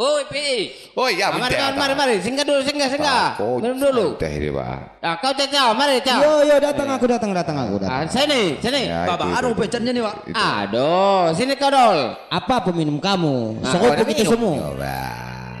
Oi, Pi. Oh iya, mari, bentar. mari, mari, mari, singgah dulu, singgah, singgah. Minum dulu. Teh dia, Pak. Nah, kau caca, mari caca. Yo yo datang aku datang datang aku datang. Ah, sini, sini. Ya, Bapak, aduh becannya nih, Pak. Aduh, sini kau dol. Apa peminum kamu? Nah, begitu minum. semua. Coba.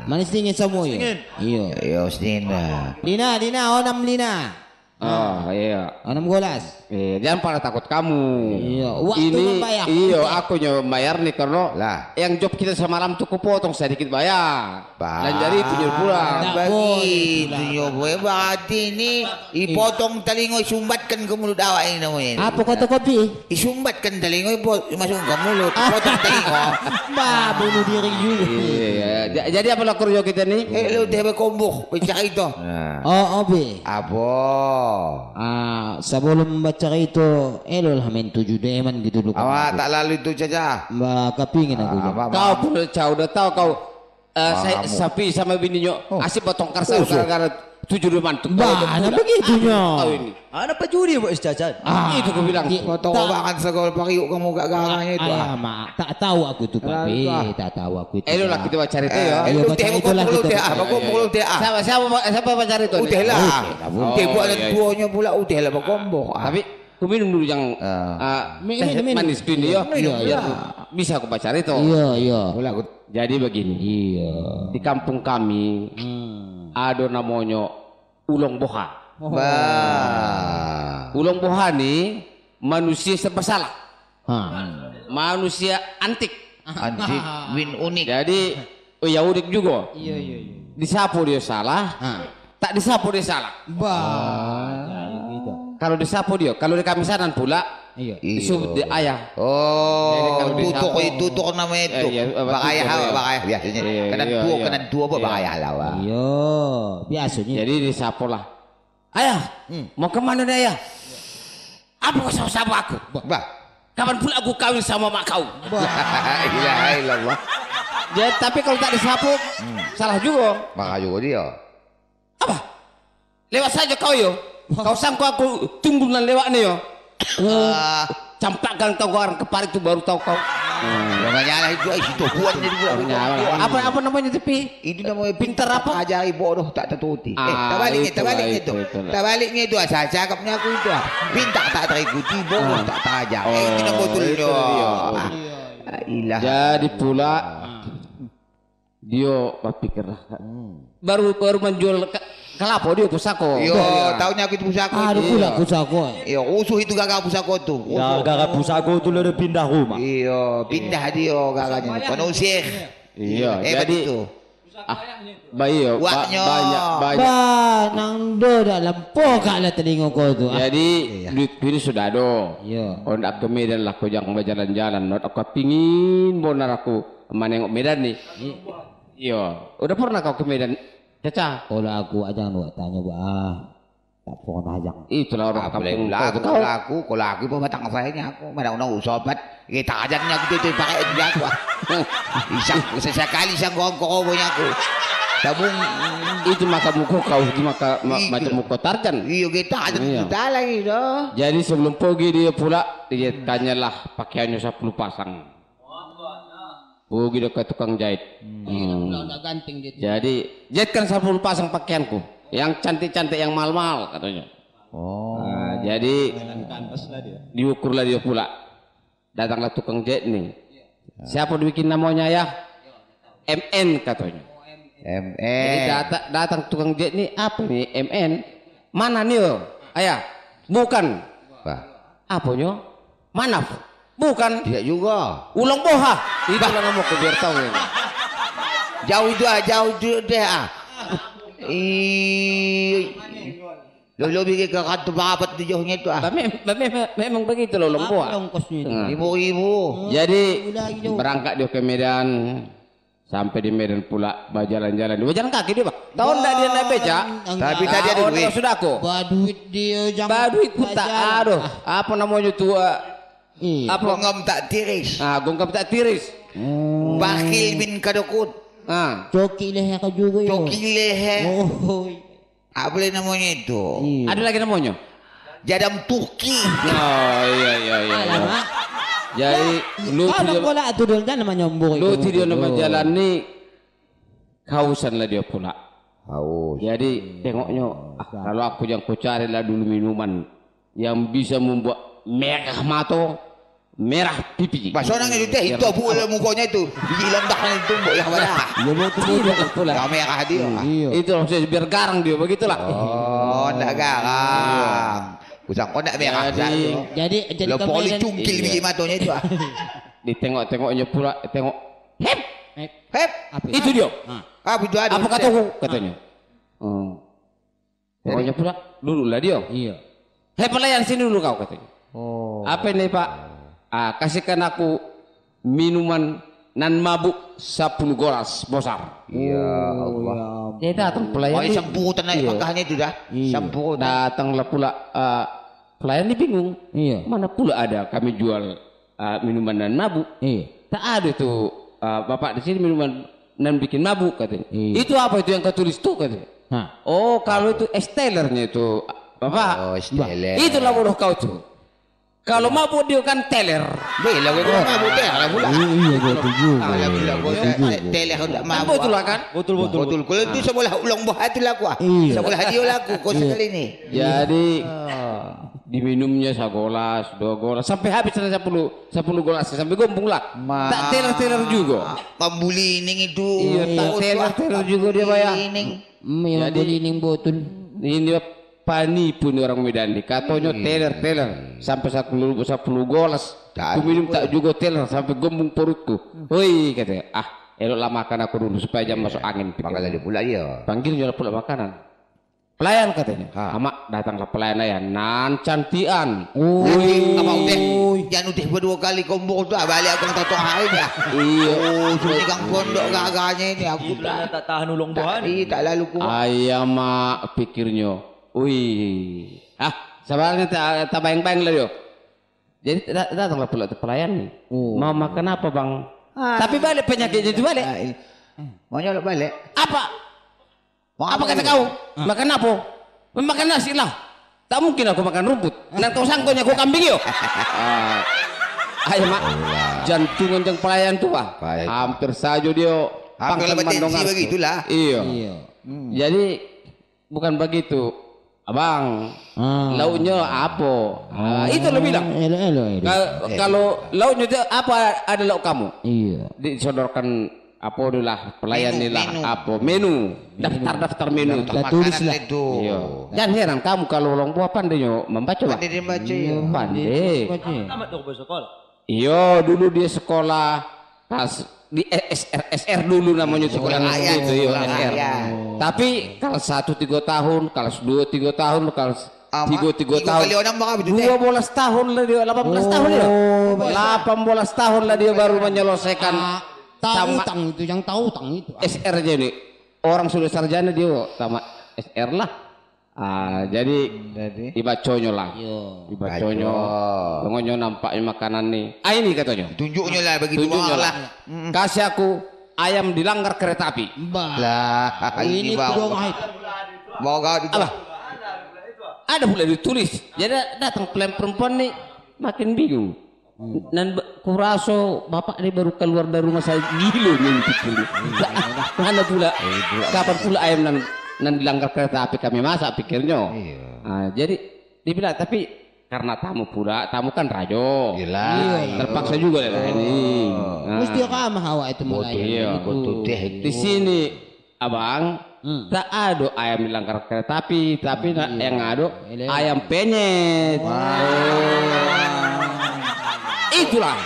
Manis dingin semua ya. Iya. Yo, Stina. Lina Lina onam Lina. Oh, iya. Onam golas. Eh, jangan pada takut kamu. Iya, waktu Ini, membayar. Iya, aku nyo bayar nih karena Lah. yang job kita semalam tuh kupotong sedikit bayar. Pak. Dan jadi punya pulang. Tak Begitu yo boy berarti ini ipotong telinga sumbatkan ke mulut awak ini namanya. Apa kata kopi? Isumbatkan telinga ipot masuk ke mulut, potong telinga. Bah bunuh diri juga. Iya, ja- jadi apa lah kerja kita nih? Eh lu teh berkombuh bicara itu. Nah. Oh obe. Apa? Ah sebelum baca itu elol hamin tujuh deman gitu dulu. Awak tak lalu itu saja. Mbak kepingin aku. Ah, apa, Kau pun udah tahu kau eh, saya sapi sama bininya asik potong karsal gara-gara tujuh deman tuh. Bah, nah begitunya. Tahu ini. Ada apa judi, Pak Jajan? Ah, Itu aku bilang. Potong tak- obakan segala pariuk kamu gak garangnya itu. Ah, ah. mak, tak tahu aku tuh papi, tak tahu aku itu. Eh, lu lah kita baca itu ya. Iya, baca teh itulah berkombuh lu kita teh, baca. ah, berkombuh lu teh. ah. Siapa siapa siapa pacar itu? Udah lah. Oh, Udah buat iya, dan iya. tuanya pula udah lah berkombuh. ah. Tapi aku minum dulu yang Ah. ah, teh manis gini ya. Iya, iya. Bisa aku baca itu. Iya, iya. Aku Jadi begini. Iya. Di kampung kami Hmm. Ada namanya ulong boha. Bah. Ulong boha nih manusia serba salah. Manusia antik. Antik win unik. Jadi oh ya unik juga. Iya, iya, iya. Disapu dia salah, tak disapu dia salah. Bah. Kalau disapu dia, kalau di kamisanan pula Iya. disebut dia ayah. Oh, di sapu- itu tutuk namanya itu. Eh, iya, apa, Bak ayah, iya. bak ayah biasanya. Iya, iya, tua, iya. kanan tua apa bak Iya. ayah lah. Wak. Iya, biasanya. Jadi disapu lah. Ayah, mau ke mana nih ayah? Apa kau sapu aku? Bah. Kapan pula aku kawin sama mak kau? Ilaha illallah. Jadi, tapi kalau tak disapu, salah juga. Maka juga dia. Apa? Lewat saja kau yo. Kau sangka aku tunggu dan lewat nih yo. Ah, Campakkan kau orang kepar itu baru tahu kau. Kalau nggak nyala itu, eh, situ kuat jadi. Apa apa namanya tapi? Itu namanya Pintar apa? Ajari bodoh tak tertuti. eh, Ah, itulah, terbaliknya itu. itulah. Terbaliknya itu asal cakapnya aku itu. ah. Pintar tak terikuti, bodoh tak terajar. Eh, itu nama Oh, betul itu dia. dia. Ah, Ilah. Jadi pula dia berpikir lah. Baru baru menjual kelapa dia pusako. Yo, tahunya aku itu pusako. Itu. pula pusako. Iya, usuh itu gagal pusako tuh. Ya, gara pusako itu udah pindah rumah. Iya, pindah dia gaganya. Penusir. Iya, Eh, jadi itu. ah, bayi yo, ba- banyak banyak. Bah, nang do dalam pokok lah telinga kau tu. Ah. Jadi duit ini sudah ada. Iya. Oh, nak ke Medan lah, kau jangan berjalan-jalan. Not aku pingin bonar aku menengok Medan nih. Iya, udah pernah kau ke Medan? Caca, Kalau aku aja nu tanya bah. Tak pernah aja. itulah orang Apa boleh kampung kau. aku kalau aku kalau aku pun matang saya aku mana nak sobat kita ajarnya aku itu pakai itu aku isang sesekali isang kau kau punya aku tabung itu maka muka kau, itu maka ma- Itu. macam muka Tarjan. iyo kita aja Iya. kita lagi doh Jadi sebelum pergi dia pula dia tanyalah pakaiannya 10 pasang. Pergi dia ke tukang jahit. Hmm. Tak ganting dia. Jadi jahitkan 10 pasang pakaianku. Yang cantik-cantik yang mal-mal katanya. oh Nah, jadi diukurlah dia pula. Datanglah tukang jahit nih. Siapa dibikin namanya ya? MN katanya. Jadi MN datang, datang tukang jahit nih apa nih MN? Mana nih yo? Ayah, bukan. Apa nyo? Manaf. Bukan. tidak juga Ulang boha. Itu lah nama aku biar tahu ya. jauh itu ah jauh itu deh ah Ih, lo lo bikin ke kantor berapat di jauhnya itu ah Mem- mem- Memang begitu loh ulang boha. Ongkosnya itu. Nah, lima ribu Jadi berangkat dia ke Medan. Sampai di Medan pula berjalan-jalan. Dia berjalan kaki dia, Pak. Tahu enggak dia naik beca? tapi tadi ada Ah, oh, duit sudah aku. Baduit dia jangan. Baduit ku tak jalan. aduh. Apa namanya tuh? Iya. apa? Bongam tak tiris Ah, gongkap tak tiris. Bakil bin kadokut Ah. Coki leher kau juga yo. Toki leher Oh. Apa boleh namanya itu Iya. Ada lagi namanya? Jadam Turki Oh iya iya iya. iya. Alamak. Jadi lu Kau tidak bola tu dulu kan nama nyombor lu tidak nama jalan ni kausan lah dia pula. Haus. Jadi tengoknya, ah, kalau aku yang ku cari lah dulu minuman yang bisa membuat merah mata, merah pipi. Pas orang itu teh itu lah mukanya itu. Biji lembakan itu mbok yang mana? Iya betul betul pula. Yang merah dia. Iya. Itu maksudnya biar garang dia begitulah. Oh, ndak garang. Kusang kau nak merah Jadi- Jadi, Jadi poli cungkil Iya. biji matanya itu. ah. Ditengok-tengoknya pula, tengok. Hep, Hep. itu dia. Ah. Apa itu ada? Apa kataku? Katanya. Hmm. Tengoknya pula, dulu lah dia. Iya. Hei pelayan sini dulu kau katanya. Oh. Apa ini pak? Ah, kasihkan aku minuman nan mabuk 10 goras besar. Ya Allah. Dia datang pelayan. Oh, tanah Iya. pakahnya itu dah. Iya. Sempurna. Datanglah pula ah, pelayan ini bingung. Iya. Mana pula ada kami jual ah, minuman nan mabuk? Iya. Tak ada tuh ah, bapak di sini minuman nan bikin mabuk katanya. Iya. Itu apa itu yang kau tulis tuh katanya? Hah. Oh kalau itu estelernya itu bapak. Oh, Stella. Itulah bodoh kau tuh. Kalau mabuk dia kan teler. Bela kau kau mabuk teh lah pula. Iya iya betul juga. Ah, lah pula kau Betul juga. tele kau tak Kan mabuk. betul lah kan? Betul betul. Betul. Kalau itu sebelah ulang buah itu lah kuah. Iya. Sebelah dia lah aku kau sekali ni. Jadi diminumnya segolas, dua golas sampai habis ada 10 10 golas sampai gombong lah. Tak teler-teler juga. Pembuli ini itu. Iya, tak Oh, teler-teler juga dia bayar. Ini. Hmm, yang Jadi- ning botol. Ini panipu nih orang Medan nih. Katanya teler-teler sampai 10 10 golas. Aku minum tak juga teler sampai gombong perutku. Woi katanya, ah eloklah makan aku dulu supaya jam masuk angin. Pangkal dia pula dia. Panggil jual pula makanan. Pelayan katanya. Ha. Amak datanglah pelayan ya. Nan cantian. Nanti apa udah? Jangan udah berdua kali kompor tu ah, balik aku totong hari dah. Iya. Oh, sini kang pondok gagahnya ini aku tak. tahan ulung buahan. Iya, tak lalu ku. Ayah mak pikirnya. Wih. Ah, sebenarnya tak tak bayang-bayang lah dia. Jadi dat- datanglah pula pelayan nih. Mau makan apa bang? Tapi balik penyakitnya itu balik. Ah, ini. Mau nyolok balik. Apa? Mau Apa kata kau? Makan apa? Makan nasi lah. Tak mungkin aku makan rumput. Dan kau sangkonya kau kambing yo. Ah, Ayo mak, jantungan yang pelayan tuh ah. Pelayan. Hampir saja dia Hampir lah mandongan. begitulah. Iya. Iya. Jadi bukan begitu. Abang, Ah. lauknya apa? Ah, itu lo bilang. Elo elo elo. Ka- Kalau lauknya itu apa ada lauk kamu? Iya. Disodorkan apa lah pelayan Menu, lah menu. apa menu daftar daftar menu Dah tulis lah. itu. iya jangan heran kamu kalau orang tua pandai membaca lah Pandai dia baca ya. pandai. Tamat dong sekolah. iya dulu dia sekolah pas di SR SR dulu namanya sekolah itu iya SR. tapi kalau satu tiga tahun kalau dua tiga tahun kalau Ah, tiga tiga tiga tahun kali orang tu, teh? dua belas tahun lah dia delapan belas tahun dia delapan belas tahun lah dia baru menyelesaikan Tahu tamat utang itu yang tahu utang itu. SR aja nih. Orang sudah sarjana dia tamat SR lah. Ah, jadi Jadi. dibaconyo lah. Dibaconyo. Baco. Tengoknya nampaknya makanan nih. Ah ini katanya. Tunjuknya lah begitu Tunjuknya lah. lah. Kasih aku ayam dilanggar kereta api. Bah. Lah, Ini bang. kedua ngait. Bawa kau itu. Apa? Ada pula ditulis. Jadi datang pelayan perempuan nih makin bingung. Dan be- kurasa bapak ini baru keluar dari rumah saya gila mimpi dulu. Mana pula? Kapan pula ayam nan nan dilanggar kereta api kami masak pikirnya. Iya. Ah, jadi dibilang tapi karena tamu pula, tamu kan rajo. Yelah. Terpaksa juga lah ini. Ah, Mesti ramah awak itu mulai. iya. Betul Di sini abang tak ada ayam dilanggar kereta api, tapi na- yang ada Ele. ayam penyet. Itulah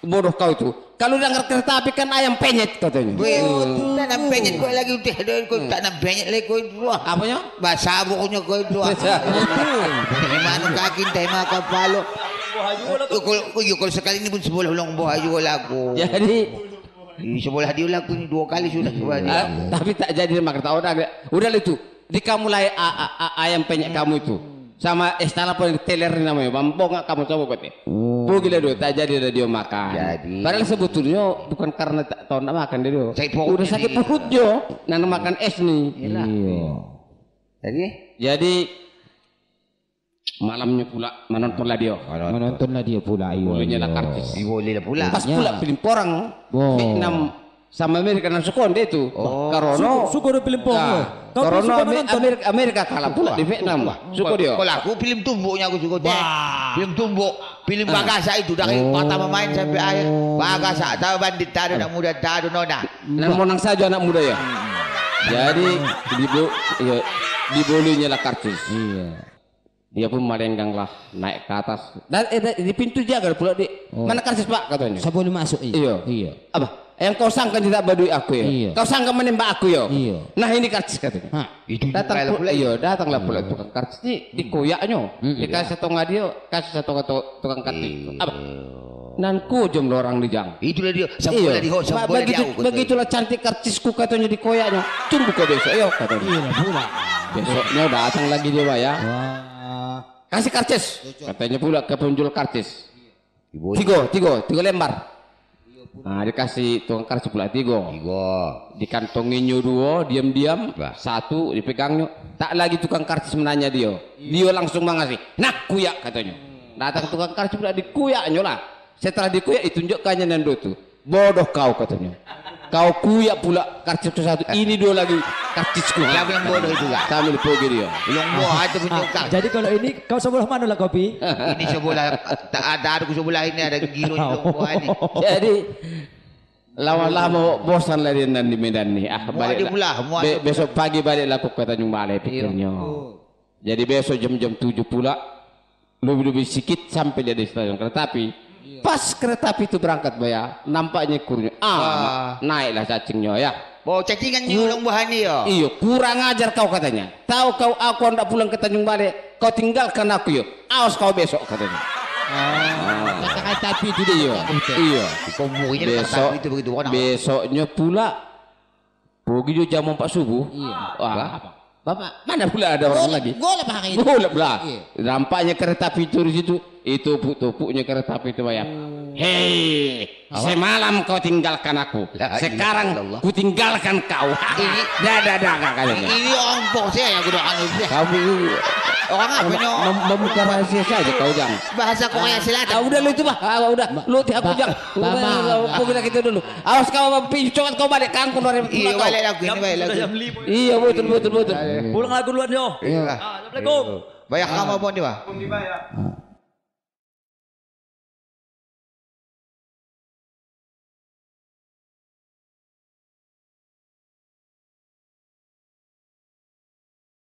bodoh kau itu. Kalau dilanggar kereta api kan ayam penyet katanya. Weh, tak nak penyet kau lagi udah ada kau tak nak penyet lagi kau itu. Apanya? Bahasa bukunya kau itu. Mana kaki teh mah kepala. Kau kau kau sekali ni pun sebelah ulang buah juga lah aku. Jadi Sebelah dia lah aku ni dua kali sudah sebelah dia. ah, tapi tak jadi makan tak udah udah itu. Di kamu lah a- ayam penyet kamu itu. Sama estala pun teler namanya. Bambong kamu coba teh. Pergi lah dia, tak jadi lah dia makan. Jadi. Padahal sebetulnya bukan karena tak tahu nak makan dia. dia. Sakit perut Udah dia sakit dia. perut dia. Nak makan es nih. Iya. Jadi? Jadi malamnya pula menonton lah dia. Menontonlah dia pula. Iya. Iya. lah kartis. Eh, boleh lah pula. Pas Ya. pula film porang. Oh. Vietnam sama Amerika dan Sukonde itu. Oh. Karena Suko udah film pong. Nah, karena suka? Amerika, Amerika kalah pula di Vietnam. Suko dia. Kalau aku film tumbuknya aku suka deh. Film tumbuk, film bagasa itu dari pertama main sampai akhir. Bagasa, tahu bandit, ada anak muda, ada nona. Dan menang saja anak muda ya. Jadi di iya, karcis. Iya. Dia pun melenggang lah naik ke atas. Dan eh, di pintu jaga pula di mana karcis pak katanya. Saya boleh masuk iya. Iya. Iya. Apa? Yang kau sangka tidak badui aku ya? Iya. Kau sangka menembak aku ya? Iya. Nah ini karcis katanya. Hah. Itu datang pula, iya datanglah pula tukang karcis ini dikoyaknya Hmm. dikasih setengah dia kasih setengah tukang karcis apa nan ku jom lo orang di jang Itulah dia, sampai di host, Ba- sampai di begitu, begitulah cantik karcisku katanya dikoyaknya tunggu ke besok yo katanya Iya pula. besoknya datang lagi dia ya Wah. Kasih karcis. Katanya pula ke penjual karcis Ibu, tiga tiga tiga lembar. Nah dikasih tukang karcis pula tiga. Tiga. dikantonginnya dua diam-diam. Satu dipegangnya tak lagi tukang karcis menanya dia. Dia langsung mengasih nak kuyak katanya. Datang tukang karcis pula dikuyaknya lah. Setelah dikuyak ditunjukkannya nando tuh bodoh kau katanya kau kuyak pula karcis satu. Ini dua lagi karcisku Siapa yang bodoh itu kak? sambil pogi dia. Belum buah itu tunjukkan. Jadi kalau ini kau sebelah mana lah kopi? Ini sebelah, tak ada ada aku sebelah ini ada belum buah ini. jadi lama-lama bosan lah dia nan di Medan nih ah balik muat dia besok pagi balik lah aku ke Tanjung Balai pikirnya jadi besok jam-jam 7 pula lebih-lebih sedikit sampai dia di stasiun kereta api pas kereta api itu berangkat bayar nampaknya kurnya ah, naiklah cacingnya ya Bawa cacingan ni ulang buah ni ya. iyo kurang ajar kau katanya tahu kau aku hendak pulang ke Tanjung Balai kau tinggalkan aku yo awas kau besok katanya Kata tapi itu iya iya besok itu begitu orang. besoknya pula pergi jam 4 subuh Wah, Bapak, mana pula ada orang lagi? Golap hari ini. Golap lah. Iya. Nampaknya kereta api itu di situ. Itu tupuk-tupuknya kereta api itu bayar. Hei, semalam kau tinggalkan aku. La ilaha Sekarang ku tinggalkan kau. Ini- dah, dah, dah, katanya. Ini orang pok saya yang kudu anu dia. Kamu Orang apa mem- nyo? mem- membuka rahasia saja kau jangan. Bahasa Korea Selatan. Ah, udah lu itu bah, ah, udah lu tiap Ba- jang. Ba- Ba- Aku bilang gitu dulu. Awas kau pincong kau balik kangkung dari Iya balik aku ini balik lagi. Iya betul betul betul. Pulang aku duluan yo. Iya. Assalamualaikum. Bayar kamu apa ni bah?